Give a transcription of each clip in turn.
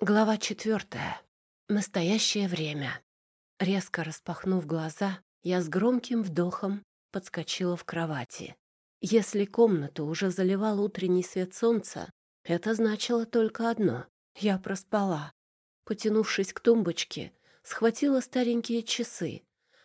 Глава четвертая. Настоящее время. Резко распахнув глаза, я с громким вдохом подскочила в кровати. Если комнату уже заливал утренний свет солнца, это значило только одно — я проспала. Потянувшись к тумбочке, схватила старенькие часы,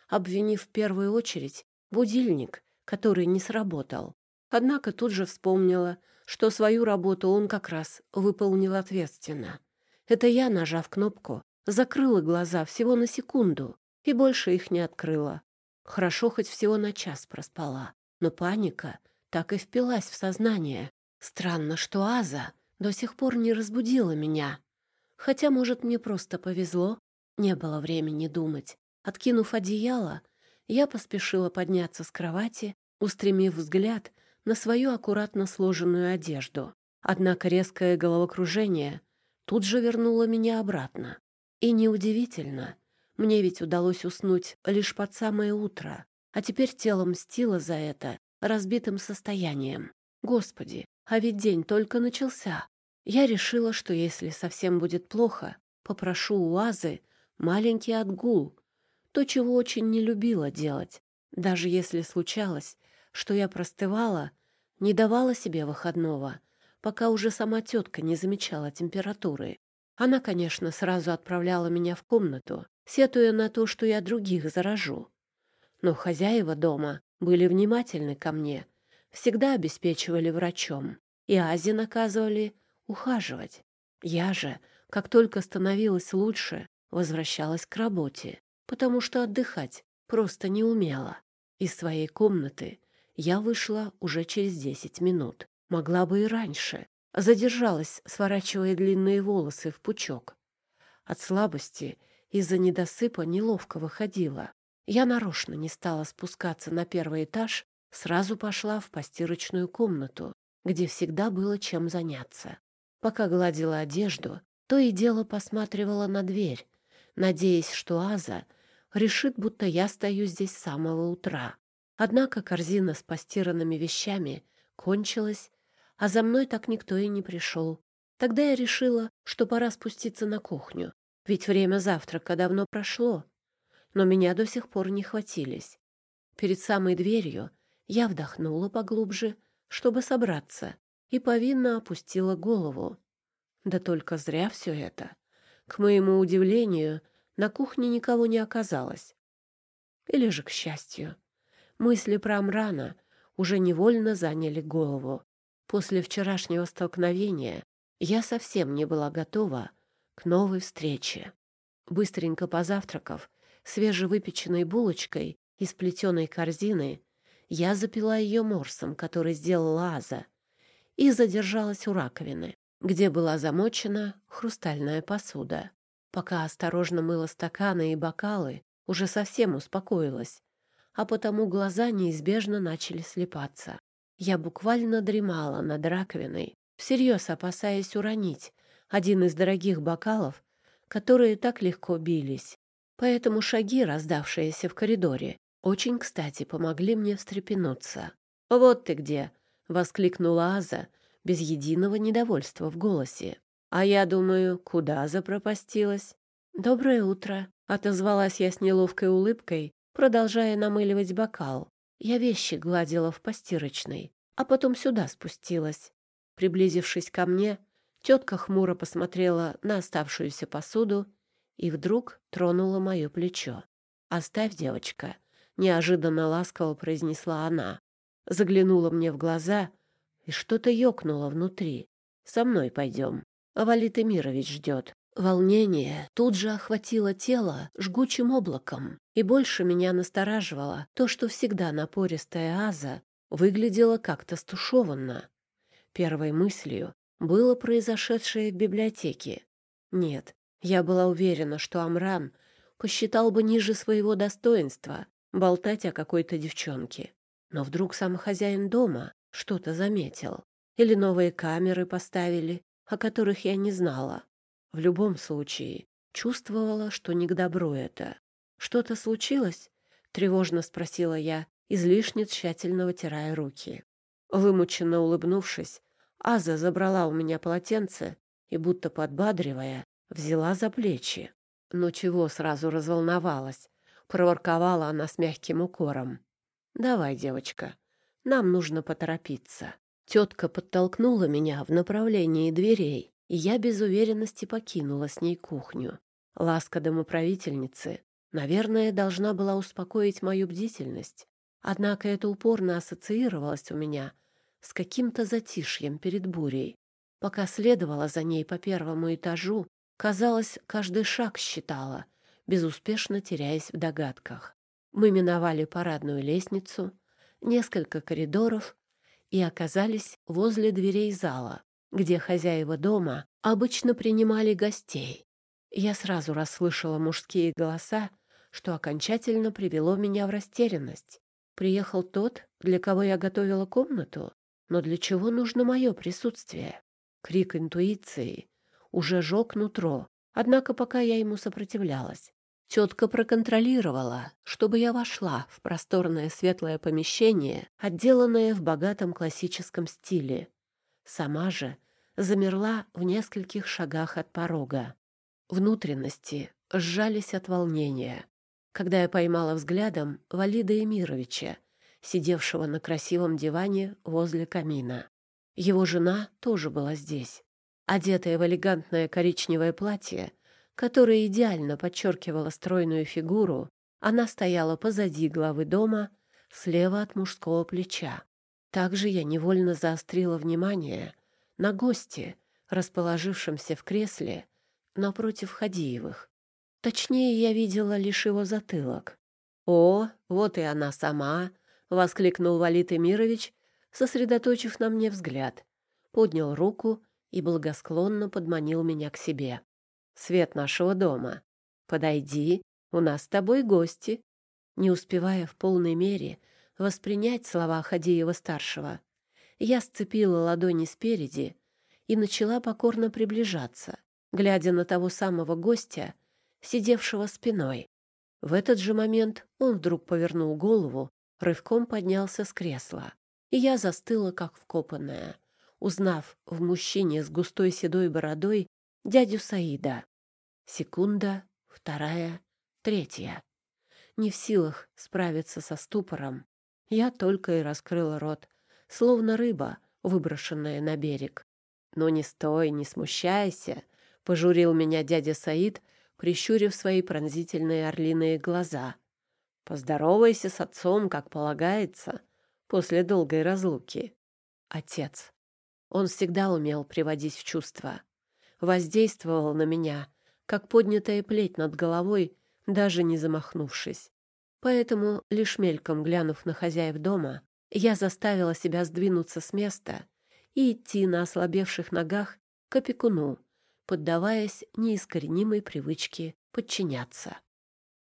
обвинив в первую очередь будильник, который не сработал. Однако тут же вспомнила, что свою работу он как раз выполнил ответственно. Это я, нажав кнопку, закрыла глаза всего на секунду и больше их не открыла. Хорошо хоть всего на час проспала, но паника так и впилась в сознание. Странно, что Аза до сих пор не разбудила меня. Хотя, может, мне просто повезло. Не было времени думать. Откинув одеяло, я поспешила подняться с кровати, устремив взгляд на свою аккуратно сложенную одежду. Однако резкое головокружение тут же вернула меня обратно. И неудивительно, мне ведь удалось уснуть лишь под самое утро, а теперь тело мстило за это разбитым состоянием. Господи, а ведь день только начался. Я решила, что если совсем будет плохо, попрошу у Азы маленький отгул, то, чего очень не любила делать. Даже если случалось, что я простывала, не давала себе выходного — пока уже сама тетка не замечала температуры. Она, конечно, сразу отправляла меня в комнату, сетуя на то, что я других заражу. Но хозяева дома были внимательны ко мне, всегда обеспечивали врачом, и Ази наказывали ухаживать. Я же, как только становилось лучше, возвращалась к работе, потому что отдыхать просто не умела. Из своей комнаты я вышла уже через десять минут. Могла бы и раньше. Задержалась, сворачивая длинные волосы в пучок. От слабости из-за недосыпа неловко выходила. Я нарочно не стала спускаться на первый этаж, сразу пошла в постирочную комнату, где всегда было чем заняться. Пока гладила одежду, то и дело посматривала на дверь, надеясь, что Аза решит, будто я стою здесь с самого утра. Однако корзина с постиранными вещами кончилась, а за мной так никто и не пришел. Тогда я решила, что пора спуститься на кухню, ведь время завтрака давно прошло. Но меня до сих пор не хватились. Перед самой дверью я вдохнула поглубже, чтобы собраться, и повинно опустила голову. Да только зря все это. К моему удивлению, на кухне никого не оказалось. Или же, к счастью, мысли про Амрана уже невольно заняли голову. После вчерашнего столкновения я совсем не была готова к новой встрече. Быстренько позавтракав свежевыпеченной булочкой из плетеной корзины, я запила ее морсом, который сделала Аза, и задержалась у раковины, где была замочена хрустальная посуда. Пока осторожно мыла стаканы и бокалы, уже совсем успокоилась, а потому глаза неизбежно начали слепаться. Я буквально дремала над раковиной, всерьез опасаясь уронить один из дорогих бокалов, которые так легко бились. Поэтому шаги, раздавшиеся в коридоре, очень кстати помогли мне встрепенуться. «Вот ты где!» — воскликнула Аза без единого недовольства в голосе. «А я думаю, куда запропастилась?» «Доброе утро!» — отозвалась я с неловкой улыбкой, продолжая намыливать бокал. Я вещи гладила в постирочной, а потом сюда спустилась. Приблизившись ко мне, тетка хмуро посмотрела на оставшуюся посуду и вдруг тронула мое плечо. «Оставь, девочка», — неожиданно ласково произнесла она. Заглянула мне в глаза и что-то ёкнуло внутри. «Со мной пойдем. Валит Эмирович ждет». Волнение тут же охватило тело жгучим облаком, и больше меня настораживало то, что всегда напористая Аза выглядела как-то стушеванно. Первой мыслью было произошедшее в библиотеке. Нет, я была уверена, что Амран посчитал бы ниже своего достоинства болтать о какой-то девчонке. Но вдруг сам хозяин дома что-то заметил. Или новые камеры поставили, о которых я не знала. В любом случае, чувствовала, что не к добру это. «Что-то случилось?» — тревожно спросила я, излишне тщательно вытирая руки. Вымученно улыбнувшись, Аза забрала у меня полотенце и, будто подбадривая, взяла за плечи. Ну чего сразу разволновалась? Проворковала она с мягким укором. «Давай, девочка, нам нужно поторопиться». Тетка подтолкнула меня в направлении дверей, и я без уверенности покинула с ней кухню. Ласка домоправительницы, наверное, должна была успокоить мою бдительность, однако это упорно ассоциировалось у меня с каким-то затишьем перед бурей. Пока следовала за ней по первому этажу, казалось, каждый шаг считала, безуспешно теряясь в догадках. Мы миновали парадную лестницу, несколько коридоров и оказались возле дверей зала, где хозяева дома обычно принимали гостей. Я сразу расслышала мужские голоса, что окончательно привело меня в растерянность. Приехал тот, для кого я готовила комнату, но для чего нужно мое присутствие? Крик интуиции уже жег нутро, однако пока я ему сопротивлялась. Тетка проконтролировала, чтобы я вошла в просторное светлое помещение, отделанное в богатом классическом стиле. Сама же замерла в нескольких шагах от порога. Внутренности сжались от волнения, когда я поймала взглядом Валида Эмировича, сидевшего на красивом диване возле камина. Его жена тоже была здесь. Одетая в элегантное коричневое платье, которое идеально подчеркивало стройную фигуру, она стояла позади главы дома, слева от мужского плеча. Также я невольно заострила внимание на госте, расположившемся в кресле напротив Хадиевых. Точнее, я видела лишь его затылок. «О, вот и она сама!» — воскликнул Валит Эмирович, сосредоточив на мне взгляд. Поднял руку и благосклонно подманил меня к себе. «Свет нашего дома. Подойди, у нас с тобой гости». Не успевая в полной мере воспринять слова Хадиева-старшего, я сцепила ладони спереди и начала покорно приближаться, глядя на того самого гостя, сидевшего спиной. В этот же момент он вдруг повернул голову, рывком поднялся с кресла, и я застыла, как вкопанная, узнав в мужчине с густой седой бородой дядю Саида. Секунда, вторая, третья. Не в силах справиться со ступором, я только и раскрыла рот, словно рыба, выброшенная на берег. «Ну не стой, не смущайся», — пожурил меня дядя Саид, прищурив свои пронзительные орлиные глаза. «Поздоровайся с отцом, как полагается, после долгой разлуки». Отец. Он всегда умел приводить в чувство. Воздействовал на меня, как поднятая плеть над головой, даже не замахнувшись. Поэтому, лишь мельком глянув на хозяев дома, я заставила себя сдвинуться с места и идти на ослабевших ногах к опекуну, поддаваясь неискоренимой привычке подчиняться.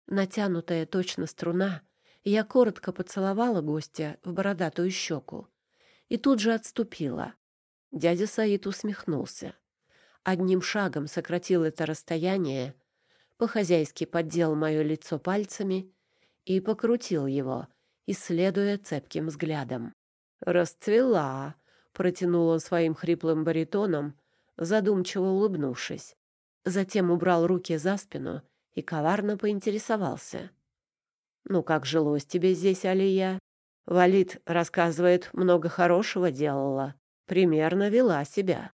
Натянутая точно струна, я коротко поцеловала гостя в бородатую щеку и тут же отступила. Дядя Саид усмехнулся. Одним шагом сократил это расстояние, по-хозяйски поддел мое лицо пальцами и покрутил его, исследуя цепким взглядом. «Расцвела!» — протянул он своим хриплым баритоном, задумчиво улыбнувшись. Затем убрал руки за спину и коварно поинтересовался. «Ну, как жилось тебе здесь, Алия?» Валид, рассказывает, много хорошего делала. Примерно вела себя.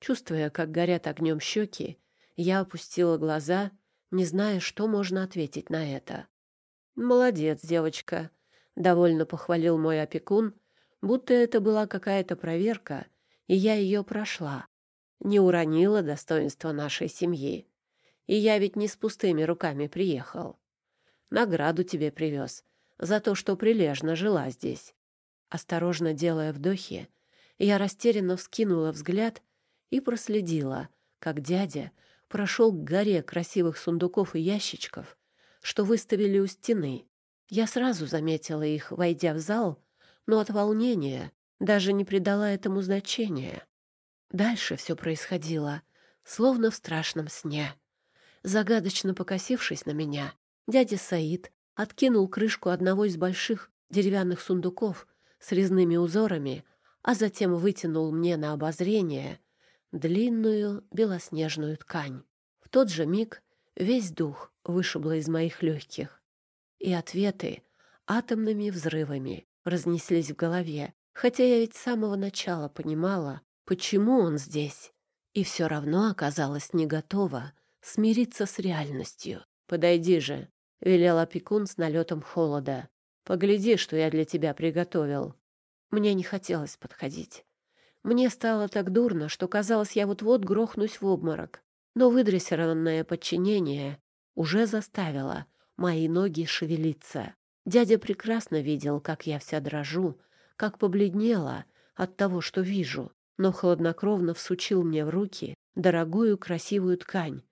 Чувствуя, как горят огнем щеки, я опустила глаза, не зная, что можно ответить на это. «Молодец, девочка», Довольно похвалил мой опекун, будто это была какая-то проверка, и я ее прошла. Не уронила достоинство нашей семьи. И я ведь не с пустыми руками приехал. Награду тебе привез за то, что прилежно жила здесь. Осторожно делая вдохи, я растерянно вскинула взгляд и проследила, как дядя прошел к горе красивых сундуков и ящичков, что выставили у стены. Я сразу заметила их, войдя в зал, но от волнения даже не придала этому значения. Дальше все происходило, словно в страшном сне. Загадочно покосившись на меня, дядя Саид откинул крышку одного из больших деревянных сундуков с резными узорами, а затем вытянул мне на обозрение длинную белоснежную ткань. В тот же миг весь дух вышибло из моих легких. И ответы атомными взрывами разнеслись в голове, хотя я ведь с самого начала понимала, почему он здесь, и все равно оказалась не готова смириться с реальностью. «Подойди же», — велел опекун с налетом холода. «Погляди, что я для тебя приготовил». Мне не хотелось подходить. Мне стало так дурно, что казалось, я вот-вот грохнусь в обморок. Но выдрессированное подчинение уже заставило мои ноги шевелиться. Дядя прекрасно видел, как я вся дрожу, как побледнела от того, что вижу, но хладнокровно всучил мне в руки дорогую красивую ткань,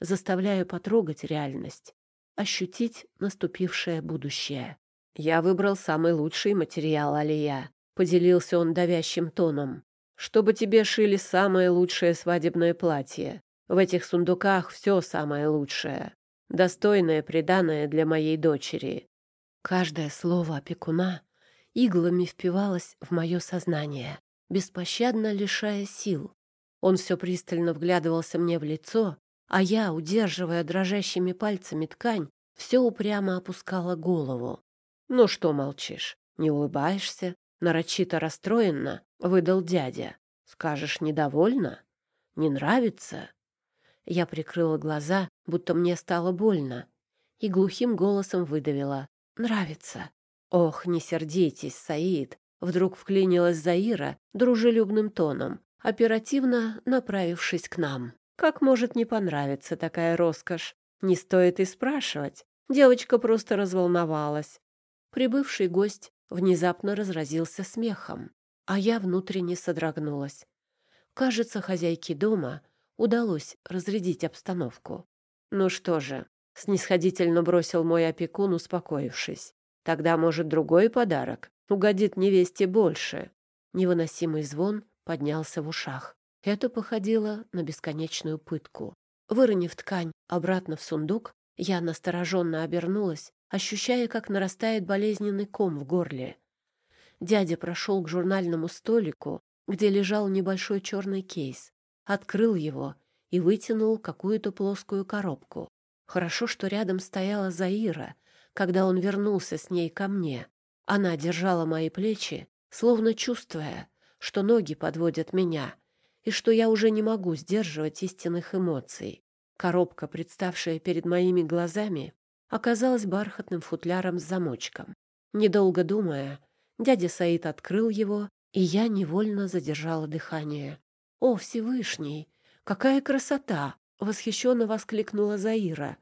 заставляя потрогать реальность, ощутить наступившее будущее. Я выбрал самый лучший материал, Алия. Поделился он давящим тоном. Чтобы тебе шили самое лучшее свадебное платье. В этих сундуках все самое лучшее. Достойное приданое для моей дочери. Каждое слово опекуна иглами впивалось в мое сознание, беспощадно лишая сил. Он все пристально вглядывался мне в лицо, а я, удерживая дрожащими пальцами ткань, все упрямо опускала голову. «Ну что молчишь? Не улыбаешься?» Нарочито расстроенно выдал дядя. «Скажешь, недовольна? Не нравится?» Я прикрыла глаза, будто мне стало больно, и глухим голосом выдавила. «Нравится». «Ох, не сердитесь, Саид!» Вдруг вклинилась Заира дружелюбным тоном, оперативно направившись к нам. Как может не понравиться такая роскошь? Не стоит и спрашивать. Девочка просто разволновалась. Прибывший гость внезапно разразился смехом, а я внутренне содрогнулась. Кажется, хозяйке дома удалось разрядить обстановку. Ну что же, снисходительно бросил мой опекун, успокоившись. Тогда, может, другой подарок угодит невесте больше. Невыносимый звон поднялся в ушах. Это походило на бесконечную пытку. Выронив ткань обратно в сундук, я настороженно обернулась, ощущая, как нарастает болезненный ком в горле. Дядя прошел к журнальному столику, где лежал небольшой черный кейс, открыл его и вытянул какую-то плоскую коробку. Хорошо, что рядом стояла Заира, когда он вернулся с ней ко мне. Она держала мои плечи, словно чувствуя, что ноги подводят меня — и что я уже не могу сдерживать истинных эмоций. Коробка, представшая перед моими глазами, оказалась бархатным футляром с замочком. Недолго думая, дядя Саид открыл его, и я невольно задержала дыхание. «О, Всевышний! Какая красота!» — восхищенно воскликнула Заира,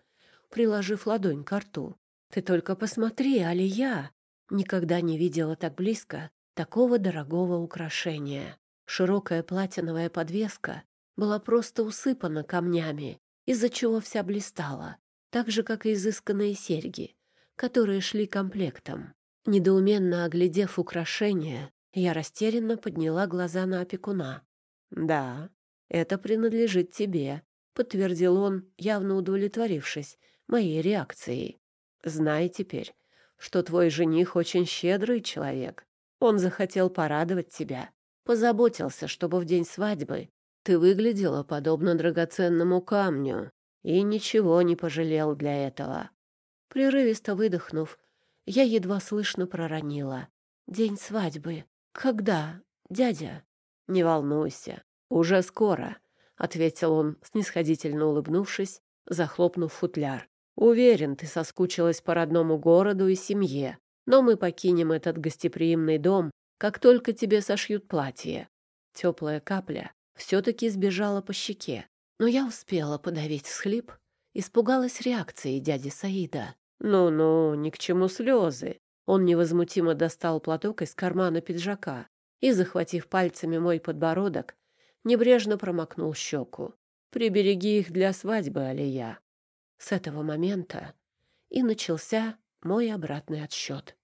приложив ладонь к рту. «Ты только посмотри, Алия!» Никогда не видела так близко такого дорогого украшения. Широкая платиновая подвеска была просто усыпана камнями, из-за чего вся блистала, так же, как и изысканные серьги, которые шли комплектом. Недоуменно оглядев украшение, я растерянно подняла глаза на опекуна. «Да, это принадлежит тебе», — подтвердил он, явно удовлетворившись моей реакцией. «Знай теперь, что твой жених очень щедрый человек. Он захотел порадовать тебя позаботился, чтобы в день свадьбы ты выглядела подобно драгоценному камню и ничего не пожалел для этого. Прерывисто выдохнув, я едва слышно проронила. «День свадьбы. Когда, дядя?» «Не волнуйся, уже скоро», — ответил он, снисходительно улыбнувшись, захлопнув футляр. «Уверен, ты соскучилась по родному городу и семье, но мы покинем этот гостеприимный дом как только тебе сошьют платье. Теплая капля все-таки сбежала по щеке, но я успела подавить всхлип, испугалась реакции дяди Саида. «Ну-ну, ни к чему слезы». Он невозмутимо достал платок из кармана пиджака и, захватив пальцами мой подбородок, небрежно промокнул щеку. «Прибереги их для свадьбы, Алия». С этого момента и начался мой обратный отсчет.